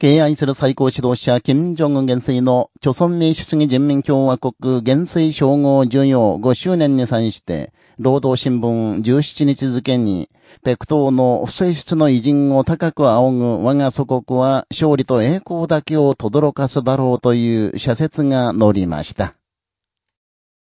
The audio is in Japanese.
敬愛する最高指導者、金正恩元帥の、朝鮮民主主義人民共和国元帥称号授与5周年に際して、労働新聞17日付に、北東の不正室の偉人を高く仰ぐ我が祖国は勝利と栄光だけを轟かすだろうという社説が載りました。